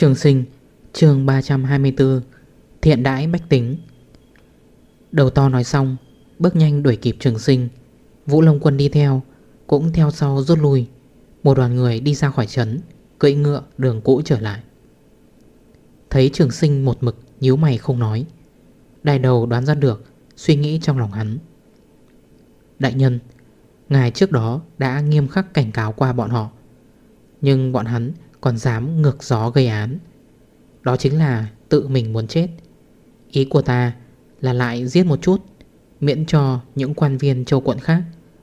Trường sinh, chương 324 Thiện đãi bách tính. Đầu to nói xong, Bước nhanh đuổi kịp trường sinh. Vũ Long Quân đi theo, Cũng theo sau rút lui. Một đoàn người đi ra khỏi trấn, Cưỡi ngựa, đường cũ trở lại. Thấy trường sinh một mực nhíu mày không nói, Đại đầu đoán ra được Suy nghĩ trong lòng hắn. Đại nhân, Ngài trước đó đã nghiêm khắc cảnh cáo qua bọn họ, Nhưng bọn hắn còn dám ngược gió gây án. Đó chính là tự mình muốn chết. Ý của ta là lại giết một chút, Miễn cho những quan viên châu quận khác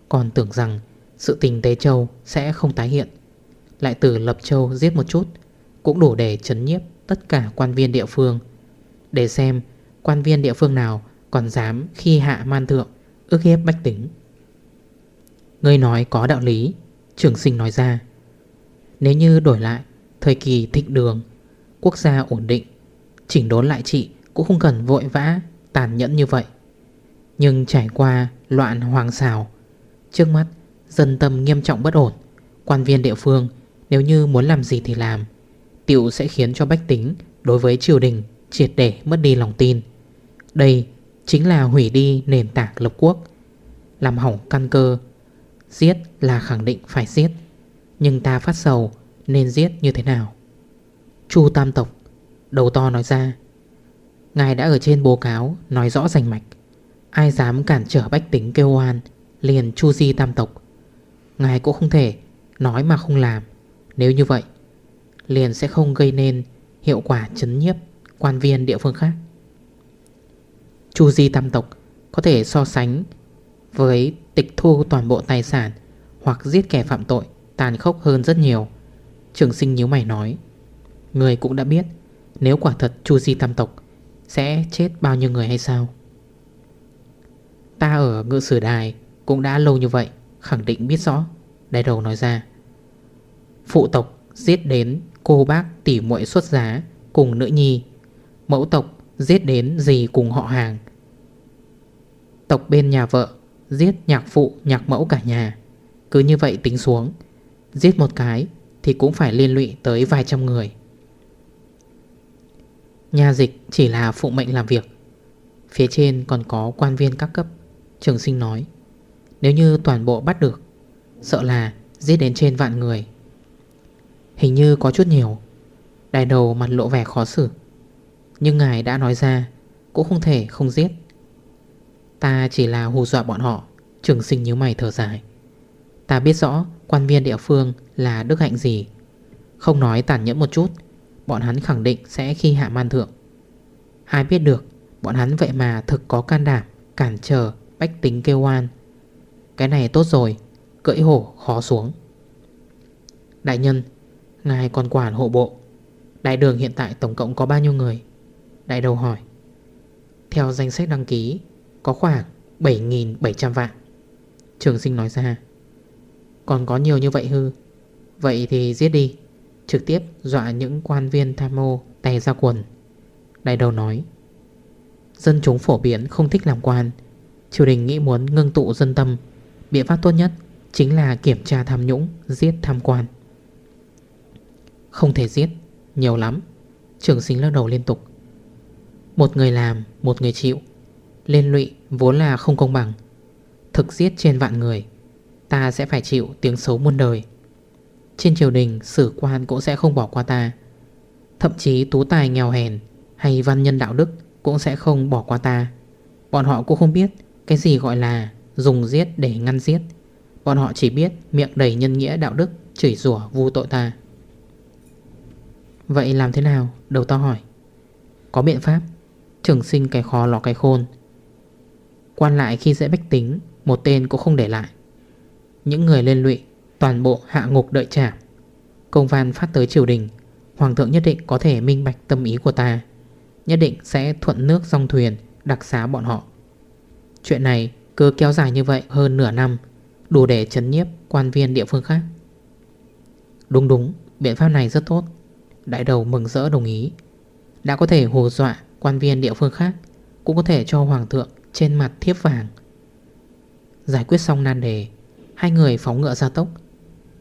Còn tưởng rằng sự tình Tế Châu sẽ không tái hiện. Lại từ Lập Châu giết một chút Cũng đủ để chấn nhiếp tất cả quan viên địa phương. Để xem quan viên địa phương nào còn dám khi hạ man thượng ước hiếp bách tính. Ngươi nói có đạo lý, Trường sinh nói ra. Nếu như đổi lại, Thời kỳ thịnh đường, Quốc gia ổn định, Chỉnh đốn lại trị cũng không cần vội vã, Tàn nhẫn như vậy. Nhưng trải qua loạn hoàng xào, Trước mắt dân tâm nghiêm trọng bất ổn. Quan viên địa phương Nếu như muốn làm gì thì làm. Tiểu sẽ khiến cho bách tính Đối với triều đình triệt để mất đi lòng tin. Đây chính là hủy đi nền tảng lập quốc. Làm hỏng căn cơ, Giết là khẳng định phải giết. Nhưng ta phát sầu, nên giết như thế nào? Chu Tam Tộc, Đầu to nói ra. Ngài đã ở trên bố cáo, Nói rõ rành mạch. Ai dám cản trở bách tính kêu oan, Liền Chu Di Tam Tộc. Ngài cũng không thể, nói mà không làm. Nếu như vậy, Liền sẽ không gây nên hiệu quả chấn nhiếp Quan viên địa phương khác. Chu Di Tam Tộc Có thể so sánh Với tịch thu toàn bộ tài sản Hoặc giết kẻ phạm tội Tàn khốc hơn rất nhiều. Trường sinh nhíu mày nói, Người cũng đã biết, Nếu quả thật Chu Di Tam Tộc Sẽ chết bao nhiêu người hay sao? Ta ở ngự sử đài Cũng đã lâu như vậy, Khẳng định biết rõ, Đại đầu nói ra. Phụ tộc giết đến cô bác tỉ muội xuất giá Cùng nữ nhi, Mẫu tộc giết đến gì cùng họ hàng. Tộc bên nhà vợ Giết nhạc phụ, nhạc mẫu cả nhà. Cứ như vậy tính xuống Giết một cái thì cũng phải liên lụy tới vài trăm người. Nhà dịch chỉ là phụ mệnh làm việc. Phía trên còn có quan viên các cấp. Trường sinh nói, Nếu như toàn bộ bắt được, Sợ là giết đến trên vạn người. Hình như có chút nhiều. Đại đầu mặt lộ vẻ khó xử. Nhưng ngài đã nói ra, Cũng không thể không giết. Ta chỉ là hù dọa bọn họ. Trường sinh như mày thở dài. Ta biết rõ quan viên địa phương là đức hạnh gì? Không nói tàn nhẫn một chút, Bọn hắn khẳng định sẽ khi hạ man thượng. Ai biết được, Bọn hắn vậy mà thực có can đảm, Cản trở, bách tính kêu oan. Cái này tốt rồi, Cưỡi hổ khó xuống. Đại nhân, Ngài còn quản hộ bộ. Đại đường hiện tại tổng cộng có bao nhiêu người? Đại đầu hỏi. Theo danh sách đăng ký, Có khoảng 7.700 vạn. Trường sinh nói ra. Còn có nhiều như vậy hư. Vậy thì giết đi. Trực tiếp dọa những quan viên tham mô tay ra quần. Đại đầu nói, Dân chúng phổ biến không thích làm quan. Triều đình nghĩ muốn ngưng tụ dân tâm. Biện pháp tốt nhất Chính là kiểm tra tham nhũng, Giết tham quan. Không thể giết, Nhiều lắm. Trường sinh lắc đầu liên tục. Một người làm, Một người chịu. Liên lụy vốn là không công bằng. Thực giết trên vạn người Ta sẽ phải chịu tiếng xấu muôn đời. Trên triều đình, sử quan cũng sẽ không bỏ qua ta. Thậm chí tú tài nghèo hèn Hay văn nhân đạo đức Cũng sẽ không bỏ qua ta. Bọn họ cũng không biết Cái gì gọi là dùng giết để ngăn giết. Bọn họ chỉ biết miệng đầy nhân nghĩa đạo đức, Chửi rủa, vu tội ta. Vậy làm thế nào? Đầu to hỏi. Có biện pháp. Trường sinh cái khó lọ cái khôn. Quan lại khi dễ bách tính, Một tên cũng không để lại. Những người lên lụy, Toàn bộ hạ ngục đợi trả. Công văn phát tới triều đình, Hoàng thượng nhất định có thể minh bạch tâm ý của ta, Nhất định sẽ thuận nước dòng thuyền, Đặc xá bọn họ. Chuyện này cứ kéo dài như vậy hơn nửa năm, Đủ để chấn nhiếp quan viên địa phương khác. Đúng đúng, Biện pháp này rất tốt. Đại đầu mừng rỡ đồng ý. Đã có thể hồ dọa quan viên địa phương khác, Cũng có thể cho hoàng thượng trên mặt thiếp vàng. Giải quyết xong nan đề Hai người phóng ngựa ra tốc,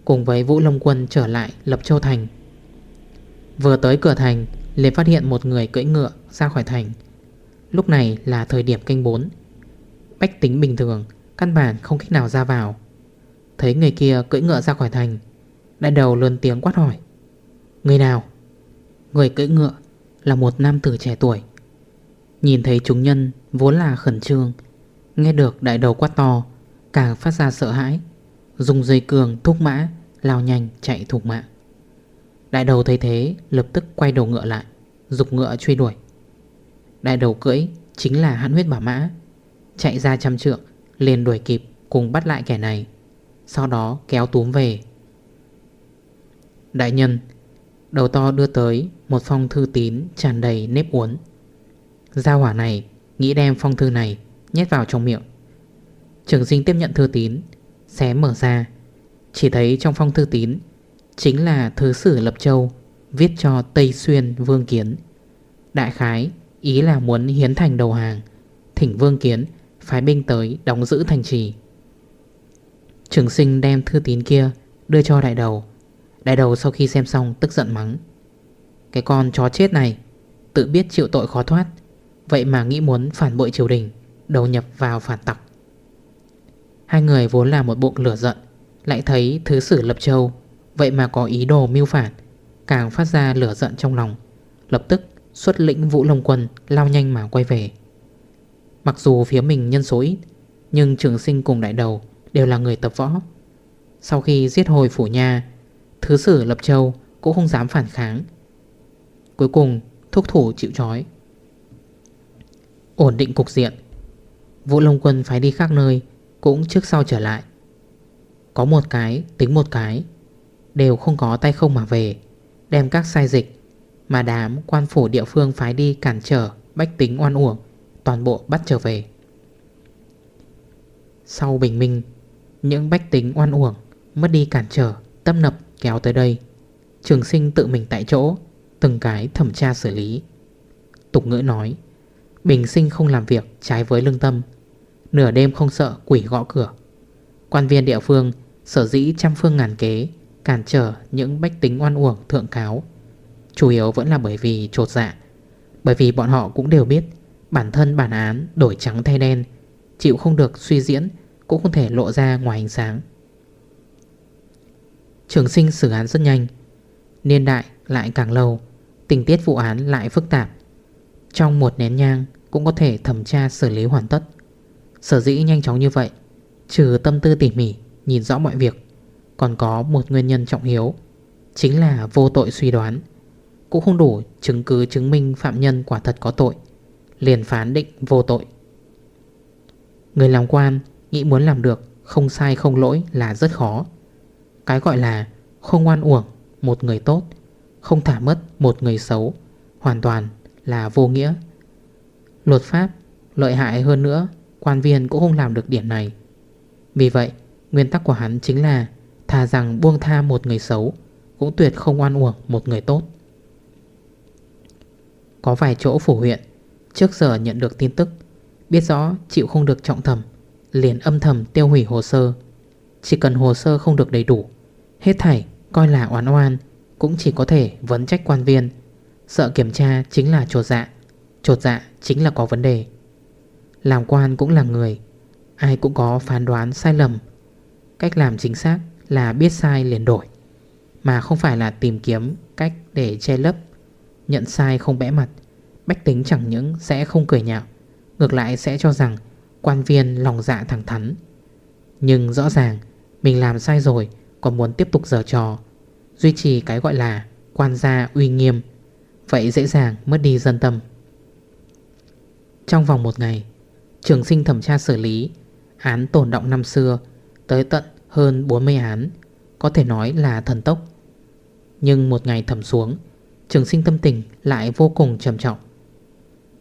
Cùng với Vũ Long Quân trở lại Lập Châu Thành. Vừa tới cửa thành, liền phát hiện một người cưỡi ngựa ra khỏi thành. Lúc này là thời điểm canh 4 Bách tính bình thường, Căn bản không cách nào ra vào. Thấy người kia cưỡi ngựa ra khỏi thành, Đại đầu lớn tiếng quát hỏi, Người nào? Người cưỡi ngựa là một nam tử trẻ tuổi. Nhìn thấy chúng nhân vốn là khẩn trương, Nghe được đại đầu quát to Càng phát ra sợ hãi. Dùng dây cường thúc mã, Lao nhanh chạy thục mạng. Đại đầu thấy thế, lập tức quay đầu ngựa lại, Dục ngựa truy đuổi. Đại đầu cưỡi chính là hãn huyết bảo mã, Chạy ra trăm trượng, Liền đuổi kịp cùng bắt lại kẻ này, Sau đó kéo túm về. Đại nhân, Đầu to đưa tới Một phong thư tín tràn đầy nếp uốn. Gia hỏa này Nghĩ đem phong thư này Nhét vào trong miệng. Trường sinh tiếp nhận thư tín, Xé mở ra. Chỉ thấy trong phong thư tín Chính là Thứ sử Lập Châu Viết cho Tây Xuyên Vương Kiến. Đại khái, Ý là muốn hiến thành đầu hàng, Thỉnh Vương Kiến Phái binh tới đóng giữ thành trì. Trường sinh đem thư tín kia Đưa cho đại đầu. Đại đầu sau khi xem xong tức giận mắng. Cái con chó chết này, Tự biết chịu tội khó thoát. Vậy mà nghĩ muốn phản bội triều đình, Đầu nhập vào phản tặc. Hai người vốn là một bụng lửa giận, Lại thấy thứ sử Lập Châu, Vậy mà có ý đồ mưu phản, Càng phát ra lửa giận trong lòng, Lập tức xuất lĩnh Vũ Long Quân Lao nhanh mà quay về. Mặc dù phía mình nhân số ít, Nhưng trường sinh cùng đại đầu Đều là người tập võ. Sau khi giết hồi phủ nha, Thứ sử Lập Châu cũng không dám phản kháng. Cuối cùng, thúc thủ chịu trói. Ổn định cục diện, Vũ Long Quân phải đi khác nơi cũng trước sau trở lại. Có một cái, tính một cái, Đều không có tay không mà về, Đem các sai dịch Mà đám quan phủ địa phương phái đi cản trở, Bách tính oan uổng, Toàn bộ bắt trở về. Sau bình minh, Những bách tính oan uổng Mất đi cản trở Tâm nập kéo tới đây. Trường sinh tự mình tại chỗ, Từng cái thẩm tra xử lý. Tục ngữ nói, Bình sinh không làm việc trái với lương tâm Nửa đêm không sợ quỷ gõ cửa. Quan viên địa phương, Sở dĩ trăm phương ngàn kế, Cản trở những bách tính oan uổng thượng cáo. Chủ yếu vẫn là bởi vì trột dạ. Bởi vì bọn họ cũng đều biết, Bản thân bản án đổi trắng thay đen, Chịu không được suy diễn, Cũng không thể lộ ra ngoài ánh sáng. Trường sinh xử án rất nhanh. Niên đại lại càng lâu, Tình tiết vụ án lại phức tạp. Trong một nén nhang Cũng có thể thẩm tra xử lý hoàn tất. Sở dĩ nhanh chóng như vậy, Trừ tâm tư tỉ mỉ, Nhìn rõ mọi việc, Còn có một nguyên nhân trọng hiếu Chính là vô tội suy đoán. Cũng không đủ chứng cứ chứng minh phạm nhân quả thật có tội, Liền phán định vô tội. Người làm quan Nghĩ muốn làm được Không sai không lỗi là rất khó. Cái gọi là không oan uổng Một người tốt, Không thả mất một người xấu, Hoàn toàn là vô nghĩa. Luật pháp lợi hại hơn nữa Quan viên cũng không làm được điểm này. Vì vậy, Nguyên tắc của hắn chính là Thà rằng buông tha một người xấu, Cũng tuyệt không oan uổng một người tốt. Có vài chỗ phủ huyện, Trước giờ nhận được tin tức, Biết rõ chịu không được trọng thẩm, Liền âm thầm tiêu hủy hồ sơ. Chỉ cần hồ sơ không được đầy đủ, Hết thảy coi là oán oan, Cũng chỉ có thể vấn trách quan viên. Sợ kiểm tra chính là trột dạ Trột dạ chính là có vấn đề. Làm quan cũng là người. Ai cũng có phán đoán sai lầm. Cách làm chính xác là biết sai liền đổi. Mà không phải là tìm kiếm cách để che lấp. Nhận sai không bẽ mặt. Bách tính chẳng những sẽ không cười nhạo, Ngược lại sẽ cho rằng Quan viên lòng dạ thẳng thắn. Nhưng rõ ràng, Mình làm sai rồi, Còn muốn tiếp tục giở trò, Duy trì cái gọi là quan gia uy nghiêm, Vậy dễ dàng mất đi dân tâm. Trong vòng một ngày Trường sinh thẩm tra xử lý. Án tổn động năm xưa, Tới tận hơn 40 án, Có thể nói là thần tốc. Nhưng một ngày thẩm xuống, Trường sinh tâm tình lại vô cùng trầm trọng.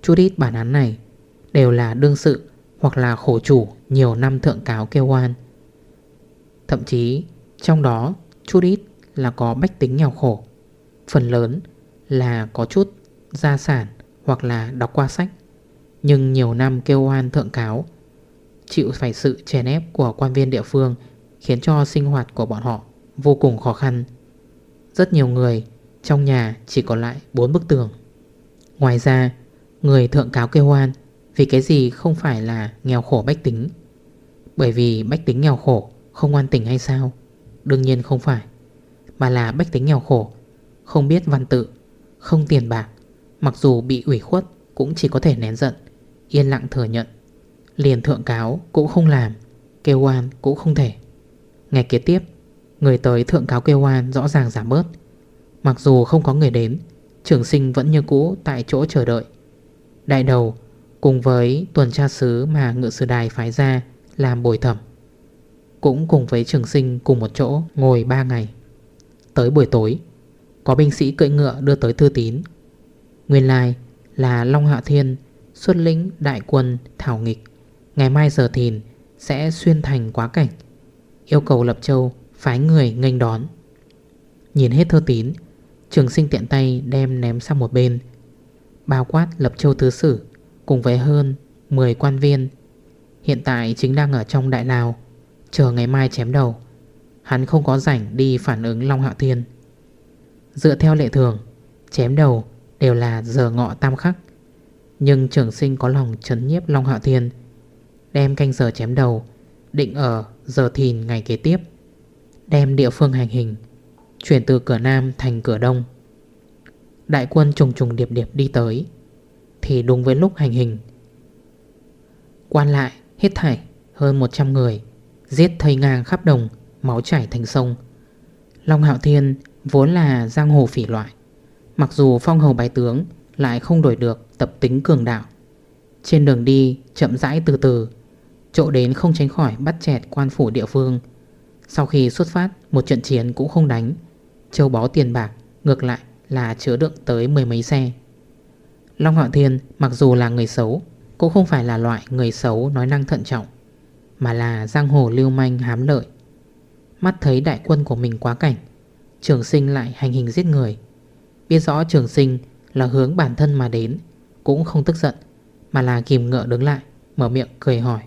Chút ít bản án này Đều là đương sự Hoặc là khổ chủ nhiều năm thượng cáo kêu oan. Thậm chí, trong đó chút ít là có bách tính nghèo khổ. Phần lớn là có chút gia sản hoặc là đọc qua sách. Nhưng nhiều năm kêu oan thượng cáo, Chịu phải sự chèn ép của quan viên địa phương Khiến cho sinh hoạt của bọn họ vô cùng khó khăn. Rất nhiều người trong nhà chỉ còn lại 4 bức tường. Ngoài ra, Người thượng cáo kêu oan Vì cái gì không phải là nghèo khổ bách tính? Bởi vì bách tính nghèo khổ Không oan tỉnh hay sao? Đương nhiên không phải, Mà là bách tính nghèo khổ, Không biết văn tự, Không tiền bạc, Mặc dù bị ủy khuất Cũng chỉ có thể nén giận. Yên lặng thừa nhận. Liền thượng cáo cũng không làm, Kêu oan cũng không thể. Ngày kế tiếp, Người tới thượng cáo kêu oan rõ ràng giảm bớt. Mặc dù không có người đến, Trường sinh vẫn như cũ tại chỗ chờ đợi. Đại đầu, cùng với tuần tra sứ mà ngự sử đài phái ra làm bồi thẩm, Cũng cùng với trường sinh cùng một chỗ ngồi 3 ngày. Tới buổi tối, Có binh sĩ cưỡi ngựa đưa tới thư tín. Nguyên lai là Long Hạ Thiên xuất lĩnh đại quân thảo nghịch. Ngày mai giờ thìn sẽ xuyên thành quá cảnh. Yêu cầu Lập Châu phái người nghênh đón. Nhìn hết thơ tín, Trường sinh tiện tay đem ném sang một bên. Bao quát Lập Châu Thứ Sử, Cùng với hơn 10 quan viên. Hiện tại chính đang ở trong Đại Lào Chờ ngày mai chém đầu. Hắn không có rảnh đi phản ứng Long Hạo Thiên. Dựa theo lệ thường, Chém đầu đều là giờ ngọ tam khắc. Nhưng trường sinh có lòng chấn nhiếp Long Hạo Thiên, Đem canh giờ chém đầu, Định ở giờ thìn ngày kế tiếp, Đem địa phương hành hình, Chuyển từ cửa Nam thành cửa Đông. Đại quân trùng trùng điệp điệp đi tới, Thì đúng với lúc hành hình. Quan lại, hết thảy hơn 100 người, Giết thây ngang khắp đồng, Máu chảy thành sông. Long Hạo Thiên vốn là giang hồ phỉ loại, Mặc dù phong hầu bái tướng lại không đổi được tập tính cường đạo. Trên đường đi, chậm rãi từ từ, Chỗ đến không tránh khỏi bắt chẹt quan phủ địa phương. Sau khi xuất phát, Một trận chiến cũng không đánh. Châu bó tiền bạc, Ngược lại là chứa đựng tới mười mấy xe. Long Hạo Thiên mặc dù là người xấu, Cũng không phải là loại người xấu nói năng thận trọng, Mà là giang hồ lưu manh hám lợi. Mắt thấy đại quân của mình quá cảnh, Trường sinh lại hành hình giết người. Biết rõ trường sinh là hướng bản thân mà đến, Cũng không tức giận, Mà là kìm ngựa đứng lại, Mở miệng cười hỏi.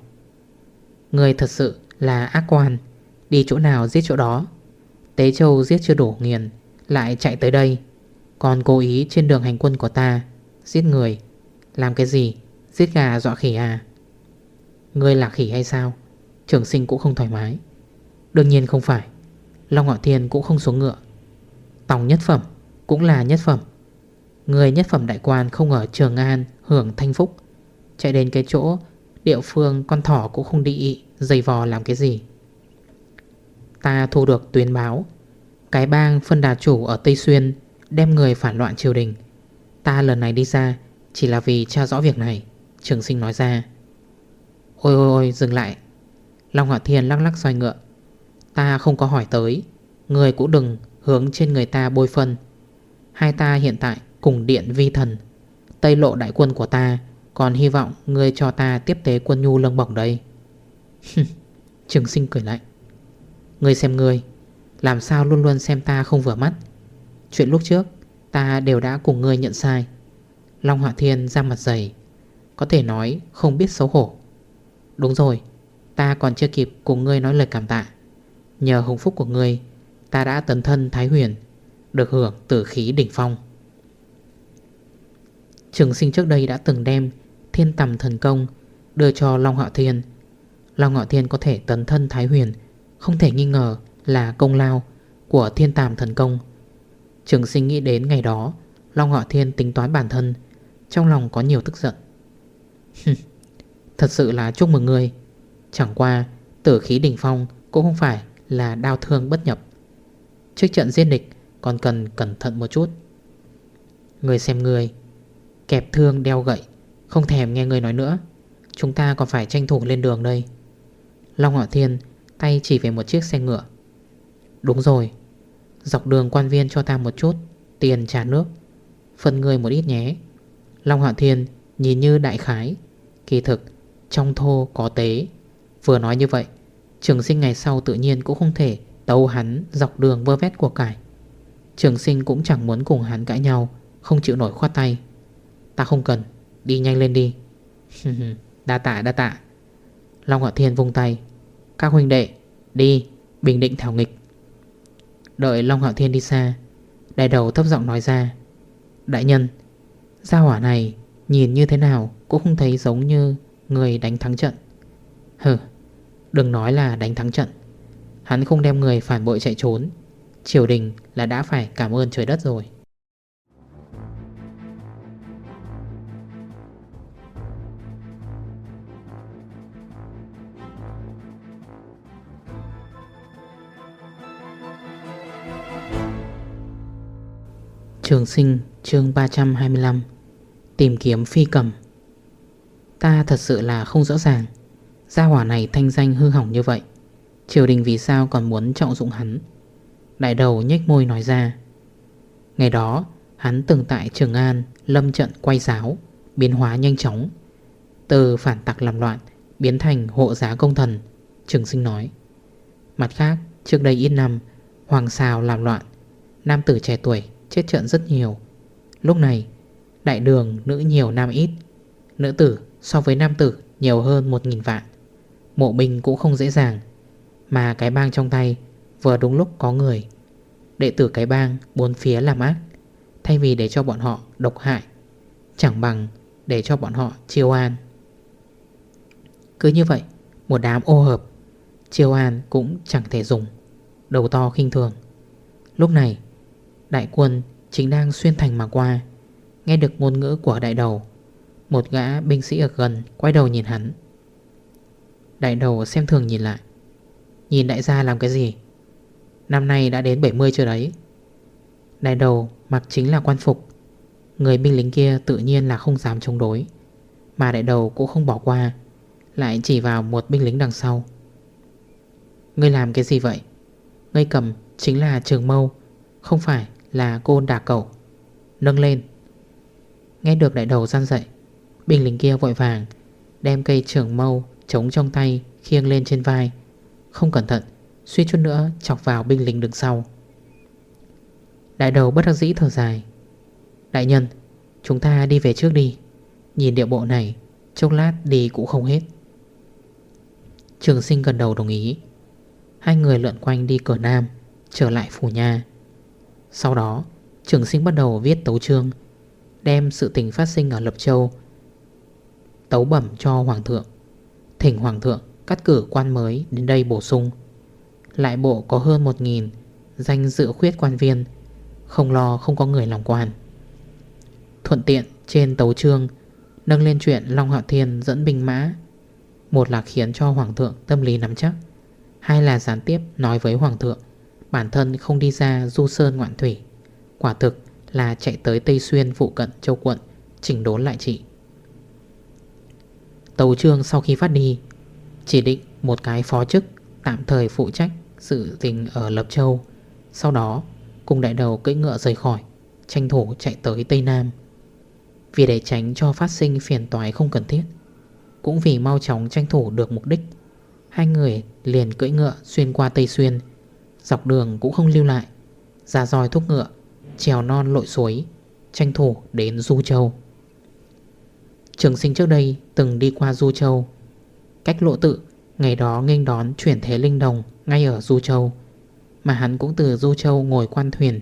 Người thật sự là ác quan, Đi chỗ nào giết chỗ đó? Tế Châu giết chưa đủ nghiền, Lại chạy tới đây. Còn cố ý trên đường hành quân của ta, Giết người, Làm cái gì? Giết gà dọa khỉ à? Ngươi là khỉ hay sao? Trường sinh cũng không thoải mái. Đương nhiên không phải, Long Ngọ Thiên cũng không xuống ngựa. Tòng nhất phẩm cũng là nhất phẩm. Người nhất phẩm đại quan không ở Trường An Hưởng thanh phúc. Chạy đến cái chỗ Địa phương con thỏ cũng không đi Dày vò làm cái gì. Ta thu được tuyên báo, Cái bang phân đà chủ ở Tây Xuyên Đem người phản loạn triều đình. Ta lần này đi ra Chỉ là vì tra rõ việc này, Trường sinh nói ra. Ôi ôi ôi, dừng lại. Long Hỏa Thiên lắc lắc xoay ngựa. Ta không có hỏi tới, Người cũng đừng hướng trên người ta bôi phân. Hai ta hiện tại cùng điện vi thần. Tây lộ đại quân của ta, Còn hy vọng ngươi cho ta tiếp tế quân nhu lông bỏng đây Trường sinh cười lạnh. Ngươi xem ngươi, Làm sao luôn luôn xem ta không vừa mắt? Chuyện lúc trước, Ta đều đã cùng ngươi nhận sai. Long Họa Thiên ra mặt dày, Có thể nói không biết xấu hổ. Đúng rồi, Ta còn chưa kịp cùng ngươi nói lời cảm tạ. Nhờ hồng phúc của ngươi, Ta đã tấn thân Thái Huyền, Được hưởng tử khí đỉnh phong. Trường sinh trước đây đã từng đem Thiên tầm thần công Đưa cho Long Họa Thiên. Long Họa Thiên có thể tấn thân Thái Huyền, Không thể nghi ngờ là công lao Của thiên tàm thần công. Trường sinh nghĩ đến ngày đó, Long Họa Thiên tính toán bản thân, Trong lòng có nhiều tức giận. Thật sự là chúc mừng người Chẳng qua, tử khí đỉnh phong Cũng không phải là đau thương bất nhập. Trước trận giết địch, Còn cần cẩn thận một chút. Người xem người Kẹp thương đeo gậy, Không thèm nghe người nói nữa. Chúng ta còn phải tranh thủ lên đường đây. Long Họa Thiên tay chỉ về một chiếc xe ngựa. Đúng rồi, Dọc đường quan viên cho ta một chút, Tiền trả nước. Phân người một ít nhé. Long Hạo Thiên nhìn như đại khái. Kỳ thực, trong thô có tế. Vừa nói như vậy, Trường sinh ngày sau tự nhiên cũng không thể Tấu hắn dọc đường vơ vét của cải. Trường sinh cũng chẳng muốn cùng hắn cãi nhau, Không chịu nổi khoát tay. Ta không cần. Đi nhanh lên đi. Đa tạ đa tạ. Long Hạo Thiên vung tay. Các huynh đệ, Đi. Bình định thảo nghịch. Đợi Long Hạo Thiên đi xa, Đại đầu thấp giọng nói ra. Đại nhân, Gia hỏa này nhìn như thế nào Cũng không thấy giống như người đánh thắng trận. Hừ, Đừng nói là đánh thắng trận. Hắn không đem người phản bội chạy trốn. Triều đình là đã phải cảm ơn trời đất rồi. Trường sinh, chương 325 Tìm kiếm phi cầm. Ta thật sự là không rõ ràng, Gia hỏa này thanh danh hư hỏng như vậy, Triều đình vì sao còn muốn trọng dụng hắn? Đại đầu nhếch môi nói ra. Ngày đó, Hắn từng tại Trường An Lâm trận quay giáo, Biến hóa nhanh chóng. Từ phản tặc làm loạn, Biến thành hộ giá công thần, Trường sinh nói. Mặt khác, trước đây ít năm, Hoàng xào làm loạn, Nam tử trẻ tuổi chết trận rất nhiều. Lúc này, Đại đường nữ nhiều nam ít, Nữ tử so với nam tử nhiều hơn 1.000 vạn. Mộ binh cũng không dễ dàng, Mà cái bang trong tay Vừa đúng lúc có người. Đệ tử cái bang bốn phía làm ác, Thay vì để cho bọn họ độc hại, Chẳng bằng để cho bọn họ chiêu an. Cứ như vậy, Một đám ô hợp, Chiêu an cũng chẳng thể dùng, Đầu to khinh thường. Lúc này Đại quân chính đang xuyên thành mà qua. Nghe được ngôn ngữ của đại đầu, Một gã binh sĩ ở gần Quay đầu nhìn hắn. Đại đầu xem thường nhìn lại. Nhìn đại gia làm cái gì? Năm nay đã đến 70 chưa đấy. Đại đầu mặc chính là quan phục. Người binh lính kia tự nhiên là không dám chống đối. Mà đại đầu cũng không bỏ qua, Lại chỉ vào một binh lính đằng sau. Ngươi làm cái gì vậy? Ngươi cầm chính là trường mâu, Không phải là côn đả cậu. Nâng lên. Nghe được đại đầu gian dậy Binh lính kia vội vàng Đem cây trưởng mâu chống trong tay Khiêng lên trên vai. Không cẩn thận Suy chút nữa chọc vào binh lính đứng sau. Đại đầu bất đắc dĩ thở dài. Đại nhân, Chúng ta đi về trước đi. Nhìn điệu bộ này, Chốc lát đi cũng không hết. Trường sinh gần đầu đồng ý. Hai người lượn quanh đi cửa nam, Trở lại phủ nhà. Sau đó, trường sinh bắt đầu viết tấu chương, Đem sự tình phát sinh ở Lập Châu. Tấu bẩm cho Hoàng thượng. Thỉnh Hoàng thượng cắt cử quan mới đến đây bổ sung. Lại bộ có hơn 1.000 danh dự khuyết quan viên, Không lo không có người làm quan. Thuận tiện trên tấu trương Nâng lên chuyện Long Hạo Thiên dẫn binh mã. Một là khiến cho Hoàng thượng tâm lý nắm chắc, Hai là gián tiếp nói với Hoàng thượng. Bản thân không đi ra du sơn ngoạn thủy. Quả thực là chạy tới Tây Xuyên phụ cận châu quận, Chỉnh đốn lại trị Tàu trương sau khi phát đi, Chỉ định một cái phó chức Tạm thời phụ trách sự tình ở Lập Châu. Sau đó, cùng đại đầu cưỡi ngựa rời khỏi, Tranh thủ chạy tới Tây Nam. Vì để tránh cho phát sinh phiền toái không cần thiết, Cũng vì mau chóng tranh thủ được mục đích, Hai người liền cưỡi ngựa xuyên qua Tây Xuyên Dọc đường cũng không lưu lại. Ra dòi thuốc ngựa, Trèo non lội suối, Tranh thủ đến Du Châu. Trường sinh trước đây từng đi qua Du Châu. Cách lộ tự, Ngày đó nghênh đón chuyển thế linh đồng Ngay ở Du Châu. Mà hắn cũng từ Du Châu ngồi quan thuyền,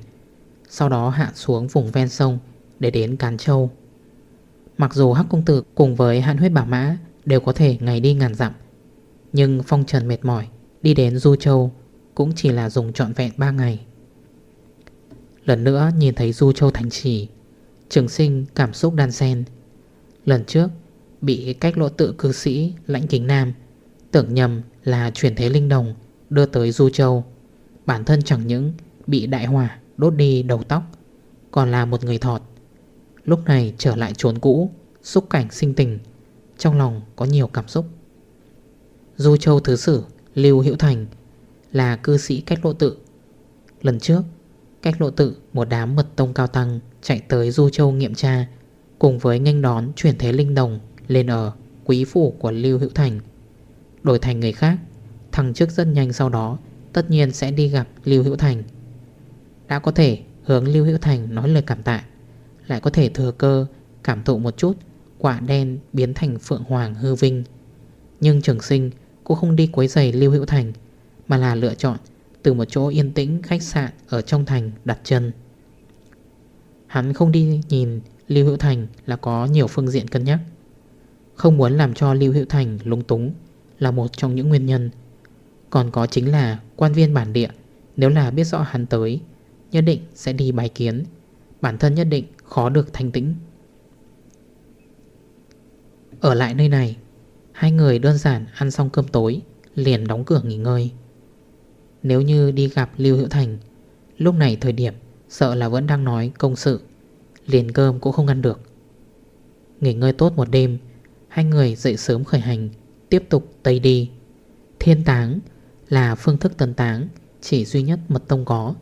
Sau đó hạ xuống vùng ven sông Để đến Cán Châu. Mặc dù Hắc Công Tử cùng với hạn huyết bảo mã Đều có thể ngày đi ngàn dặm, Nhưng phong trần mệt mỏi, Đi đến Du Châu cũng chỉ là dùng trọn vẹn 3 ngày. Lần nữa nhìn thấy Du Châu Thành Trì, Trường sinh cảm xúc đan xen. Lần trước, Bị cách lộ tự cư sĩ Lãnh Kính Nam Tưởng nhầm là chuyển thế linh đồng Đưa tới Du Châu. Bản thân chẳng những bị đại hỏa Đốt đi đầu tóc, Còn là một người thọt. Lúc này trở lại trốn cũ, Xúc cảnh sinh tình, Trong lòng có nhiều cảm xúc. Du Châu Thứ Sử Lưu Hữu Thành là cư sĩ cách lộ tự. Lần trước, Cách lộ tự, một đám mật tông cao tăng, Chạy tới Du Châu nghiệm tra, Cùng với nghênh đón chuyển thế linh đồng Lên ở quý phủ của Lưu Hữu Thành. Đổi thành người khác, Thằng trước rất nhanh sau đó, Tất nhiên sẽ đi gặp Lưu Hữu Thành. Đã có thể hướng Lưu Hữu Thành nói lời cảm tạ, Lại có thể thừa cơ cảm thụ một chút Quả đen biến thành phượng hoàng hư vinh. Nhưng trường sinh cũng không đi quấy giày Lưu Hữu Thành. Mà là lựa chọn từ một chỗ yên tĩnh, khách sạn ở trong thành đặt chân. Hắn không đi nhìn Lưu Hữu Thành là có nhiều phương diện cân nhắc. Không muốn làm cho Lưu Hữu Thành lung túng Là một trong những nguyên nhân. Còn có chính là quan viên bản địa, Nếu là biết rõ hắn tới, Nhất định sẽ đi bài kiến. Bản thân nhất định khó được thanh tĩnh. Ở lại nơi này, Hai người đơn giản ăn xong cơm tối, Liền đóng cửa nghỉ ngơi. Nếu như đi gặp Lưu Hữu Thành, Lúc này thời điểm Sợ là vẫn đang nói công sự, Liền cơm cũng không ăn được. Nghỉ ngơi tốt một đêm, Hai người dậy sớm khởi hành, Tiếp tục tây đi. Thiên táng là phương thức tần táng Chỉ duy nhất mật tông có.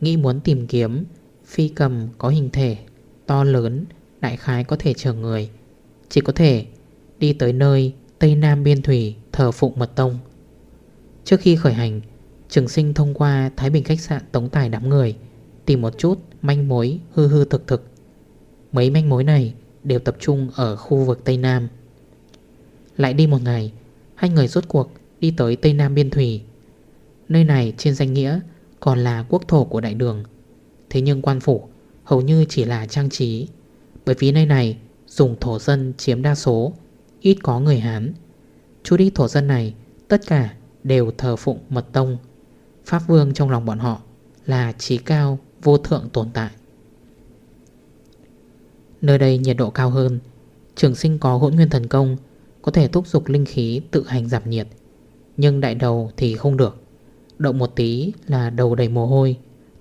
Nghĩ muốn tìm kiếm, Phi cầm có hình thể To lớn, Đại khái có thể chờ người. Chỉ có thể đi tới nơi Tây Nam Biên Thủy thờ phụng mật tông. Trước khi khởi hành Trường sinh thông qua Thái Bình khách sạn tống tài đám người, Tìm một chút manh mối hư hư thực thực. Mấy manh mối này đều tập trung ở khu vực Tây Nam. Lại đi một ngày, Hai người rốt cuộc đi tới Tây Nam Biên Thủy. Nơi này trên danh nghĩa còn là quốc thổ của đại đường. Thế nhưng quan phủ hầu như chỉ là trang trí, Bởi vì nơi này dùng thổ dân chiếm đa số, Ít có người Hán. Chú đi thổ dân này Tất cả đều thờ phụng mật tông. Pháp vương trong lòng bọn họ Là trí cao, vô thượng tồn tại. Nơi đây nhiệt độ cao hơn, Trường sinh có hỗn nguyên thần công, Có thể thúc dục linh khí tự hành giảm nhiệt. Nhưng đại đầu thì không được. Động một tí là đầu đầy mồ hôi,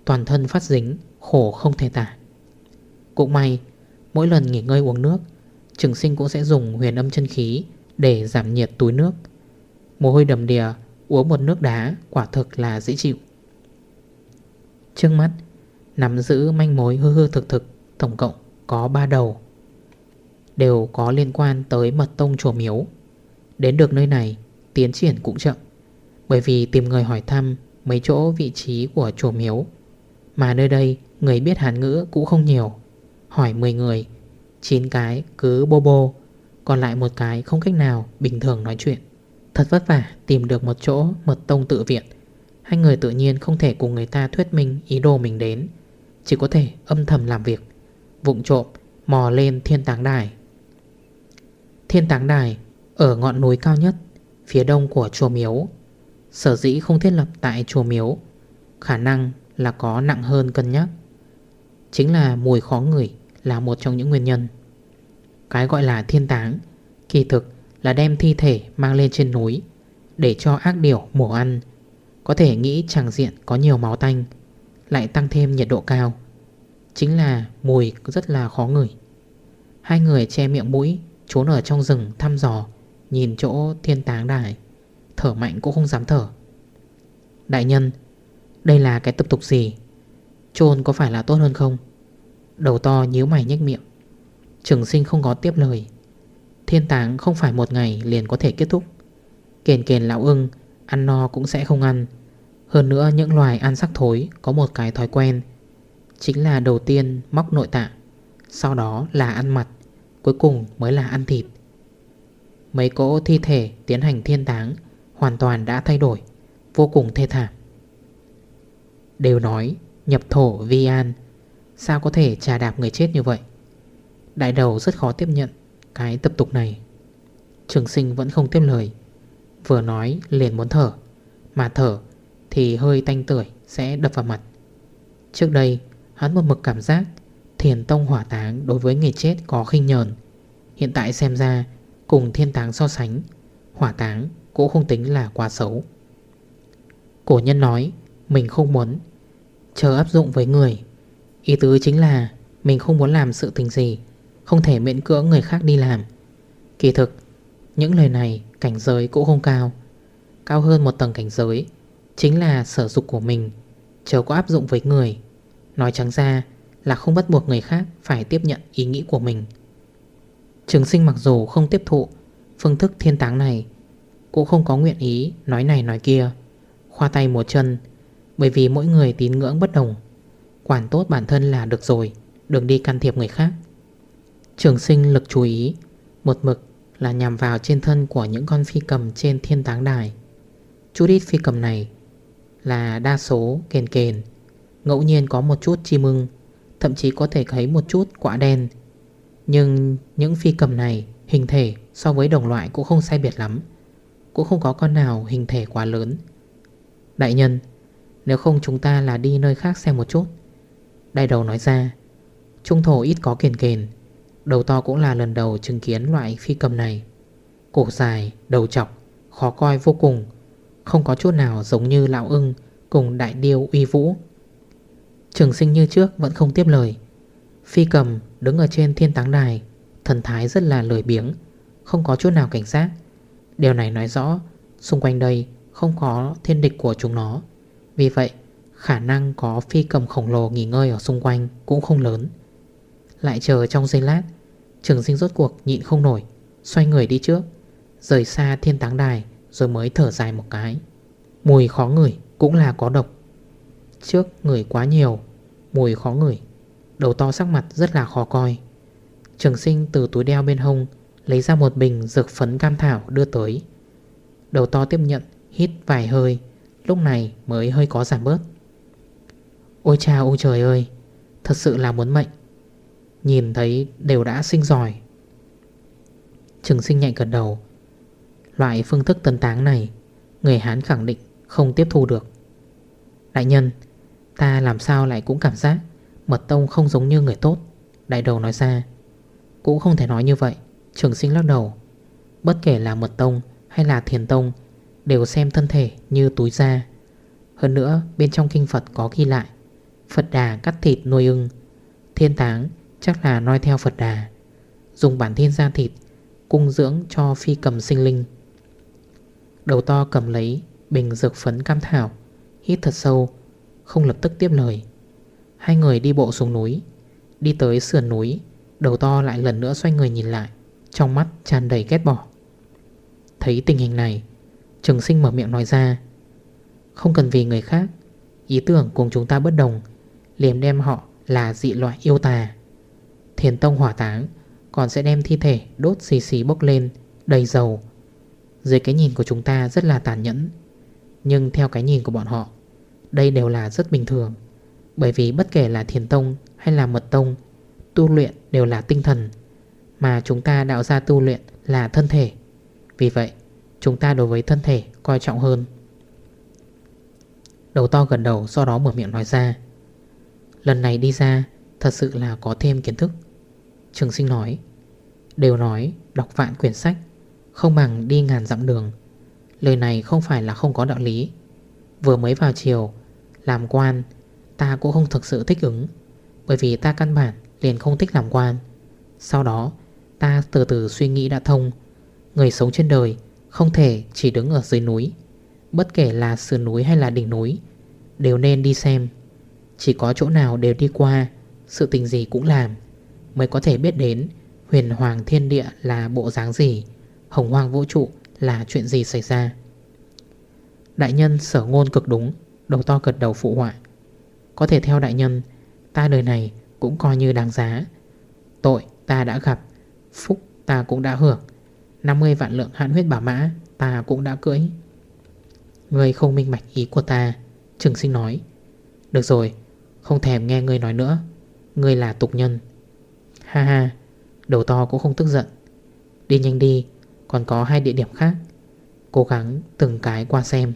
Toàn thân phát dính, Khổ không thể tả. Cũng may, Mỗi lần nghỉ ngơi uống nước, Trường sinh cũng sẽ dùng huyền âm chân khí Để giảm nhiệt túi nước. Mồ hôi đầm đìa Uống một nước đá, quả thực là dễ chịu. Trước mắt, Nắm giữ manh mối hư hư thực thực, Tổng cộng có 3 đầu, Đều có liên quan tới mật tông chùa miếu. Đến được nơi này, Tiến triển cũng chậm, Bởi vì tìm người hỏi thăm Mấy chỗ vị trí của chùa miếu. Mà nơi đây, người biết hán ngữ cũng không nhiều. Hỏi 10 người 9 cái cứ bô bô, Còn lại một cái không cách nào bình thường nói chuyện. Thật vất vả tìm được một chỗ mật tông tự viện. Hai người tự nhiên không thể cùng người ta thuyết minh ý đồ mình đến. Chỉ có thể âm thầm làm việc, Vụng trộm, mò lên thiên táng đài. Thiên táng đài ở ngọn núi cao nhất, Phía đông của chùa miếu. Sở dĩ không thiết lập tại chùa miếu, Khả năng là có nặng hơn cân nhắc. Chính là mùi khó ngửi là một trong những nguyên nhân. Cái gọi là thiên táng, Kỳ thực là đem thi thể mang lên trên núi Để cho ác điểu mổ ăn. Có thể nghĩ chẳng diện có nhiều máu tanh, Lại tăng thêm nhiệt độ cao. Chính là mùi rất là khó ngửi. Hai người che miệng mũi, Trốn ở trong rừng thăm dò, Nhìn chỗ thiên táng đài. Thở mạnh cũng không dám thở. Đại nhân, Đây là cái tập tục gì? Trôn có phải là tốt hơn không? Đầu to nhíu mày nhếch miệng. Trường sinh không có tiếp lời. Thiên táng không phải một ngày liền có thể kết thúc. Kền kền lão ưng, Ăn no cũng sẽ không ăn. Hơn nữa những loài ăn sắc thối Có một cái thói quen, Chính là đầu tiên móc nội tạng, Sau đó là ăn mặt, Cuối cùng mới là ăn thịt. Mấy cỗ thi thể tiến hành thiên táng Hoàn toàn đã thay đổi, Vô cùng thê thảm. Đều nói, nhập thổ vi an, Sao có thể trà đạp người chết như vậy? Đại đầu rất khó tiếp nhận. Cái tập tục này. Trường sinh vẫn không tiếp lời, Vừa nói liền muốn thở, Mà thở thì hơi tanh tưởi Sẽ đập vào mặt. Trước đây, hắn một mực cảm giác Thiền tông hỏa táng đối với người chết có khinh nhờn. Hiện tại xem ra, Cùng thiên táng so sánh, Hỏa táng cũng không tính là quá xấu. Cổ nhân nói, Mình không muốn Chờ áp dụng với người. Ý tứ chính là Mình không muốn làm sự tình gì không thể miễn cưỡng người khác đi làm. Kỳ thực, Những lời này, cảnh giới cũng không cao. Cao hơn một tầng cảnh giới Chính là sở dục của mình Chờ có áp dụng với người. Nói trắng ra là không bắt buộc người khác phải tiếp nhận ý nghĩ của mình. Trường sinh mặc dù không tiếp thụ phương thức thiên táng này, Cũng không có nguyện ý nói này nói kia, Khoa tay một chân, Bởi vì mỗi người tín ngưỡng bất đồng. Quản tốt bản thân là được rồi, Đừng đi can thiệp người khác. Trường sinh lực chú ý Một mực là nhằm vào trên thân của những con phi cầm trên thiên táng đài. Chút ít phi cầm này là đa số kền kền Ngẫu nhiên có một chút chi mưng, Thậm chí có thể thấy một chút quả đen. Nhưng những phi cầm này Hình thể so với đồng loại cũng không sai biệt lắm Cũng không có con nào hình thể quá lớn. Đại nhân Nếu không chúng ta là đi nơi khác xem một chút. Đại đầu nói ra Trung thổ ít có kền kền Đầu to cũng là lần đầu chứng kiến loại phi cầm này. Cổ dài, đầu chọc Khó coi vô cùng. Không có chút nào giống như lão ưng Cùng đại điêu uy vũ. Trường sinh như trước vẫn không tiếp lời. Phi cầm đứng ở trên thiên táng đài Thần thái rất là lười biếng Không có chút nào cảnh giác. Điều này nói rõ Xung quanh đây không có thiên địch của chúng nó. Vì vậy khả năng có phi cầm khổng lồ nghỉ ngơi ở xung quanh cũng không lớn. Lại chờ trong giây lát Trường sinh rốt cuộc nhịn không nổi, Xoay người đi trước, Rời xa thiên táng đài Rồi mới thở dài một cái. Mùi khó ngửi cũng là có độc. Trước ngửi quá nhiều, Mùi khó ngửi, Đầu to sắc mặt rất là khó coi. Trường sinh từ túi đeo bên hông Lấy ra một bình dược phấn cam thảo đưa tới. Đầu to tiếp nhận, Hít vài hơi, Lúc này mới hơi có giảm bớt. Ôi cha, ôi trời ơi, Thật sự là muốn mệnh. Nhìn thấy đều đã sinh giỏi. Trường sinh nhạy gật đầu. Loại phương thức tân táng này, Người Hán khẳng định không tiếp thu được. Đại nhân, Ta làm sao lại cũng cảm giác Mật tông không giống như người tốt. Đại đầu nói ra. Cũng không thể nói như vậy. Trường sinh lắc đầu. Bất kể là mật tông hay là thiền tông, Đều xem thân thể như túi da. Hơn nữa, bên trong kinh Phật có ghi lại, Phật đà cắt thịt nuôi ưng, Thiên táng chắc là noi theo Phật đà. Dùng bản thiên gia thịt, Cung dưỡng cho phi cầm sinh linh. Đầu to cầm lấy, Bình dược phấn cam thảo, Hít thật sâu, Không lập tức tiếp lời. Hai người đi bộ xuống núi. Đi tới sườn núi, Đầu to lại lần nữa xoay người nhìn lại, Trong mắt tràn đầy ghét bỏ. Thấy tình hình này, Trường sinh mở miệng nói ra, Không cần vì người khác, Ý tưởng cùng chúng ta bất đồng Liềm đem họ là dị loại yêu tà. Thiền tông hỏa táng, Còn sẽ đem thi thể đốt xì xì bốc lên, Đầy dầu. Dưới cái nhìn của chúng ta rất là tàn nhẫn, Nhưng theo cái nhìn của bọn họ, Đây đều là rất bình thường. Bởi vì bất kể là thiền tông hay là mật tông, Tu luyện đều là tinh thần, Mà chúng ta đạo ra tu luyện là thân thể. Vì vậy, Chúng ta đối với thân thể coi trọng hơn. Đầu to gần đầu sau đó mở miệng nói ra, Lần này đi ra, Thật sự là có thêm kiến thức. Trường sinh nói, Đều nói đọc vạn quyển sách, Không bằng đi ngàn dặm đường. Lời này không phải là không có đạo lý. Vừa mới vào chiều Làm quan, Ta cũng không thực sự thích ứng, Bởi vì ta căn bản liền không thích làm quan. Sau đó, Ta từ từ suy nghĩ đã thông, Người sống trên đời Không thể chỉ đứng ở dưới núi, Bất kể là sườn núi hay là đỉnh núi, Đều nên đi xem. Chỉ có chỗ nào đều đi qua, Sự tình gì cũng làm. Mới có thể biết đến Huyền hoàng thiên địa là bộ dáng gì, Hồng hoang vũ trụ là chuyện gì xảy ra. Đại nhân sở ngôn cực đúng, Đầu to cực đầu phụ họa. Có thể theo đại nhân, Ta đời này cũng coi như đáng giá. Tội ta đã gặp, Phúc ta cũng đã hưởng. 50 vạn lượng hạn huyết bảo mã, Ta cũng đã cưỡi. Người không minh mạch ý của ta, Trường sinh nói. Được rồi, Không thèm nghe ngươi nói nữa. Ngươi là tục nhân Ha ha, Đầu to cũng không tức giận. Đi nhanh đi, Còn có hai địa điểm khác. Cố gắng từng cái qua xem.